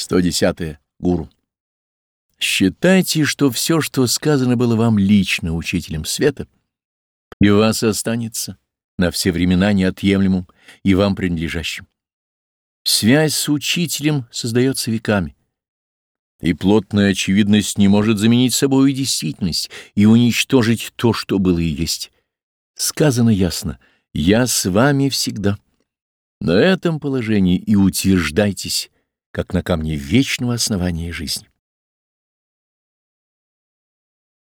110. -е. Гуру. Считайте, что все, что сказано было вам лично учителем света, и вас останется на все времена неотъемлемым и вам принадлежащим. Связь с учителем создается веками, и плотная очевидность не может заменить собой действительность и уничтожить то, что было и есть. Сказано ясно «Я с вами всегда». На этом положении и утверждайтесь, как на камне вечного основания жизни.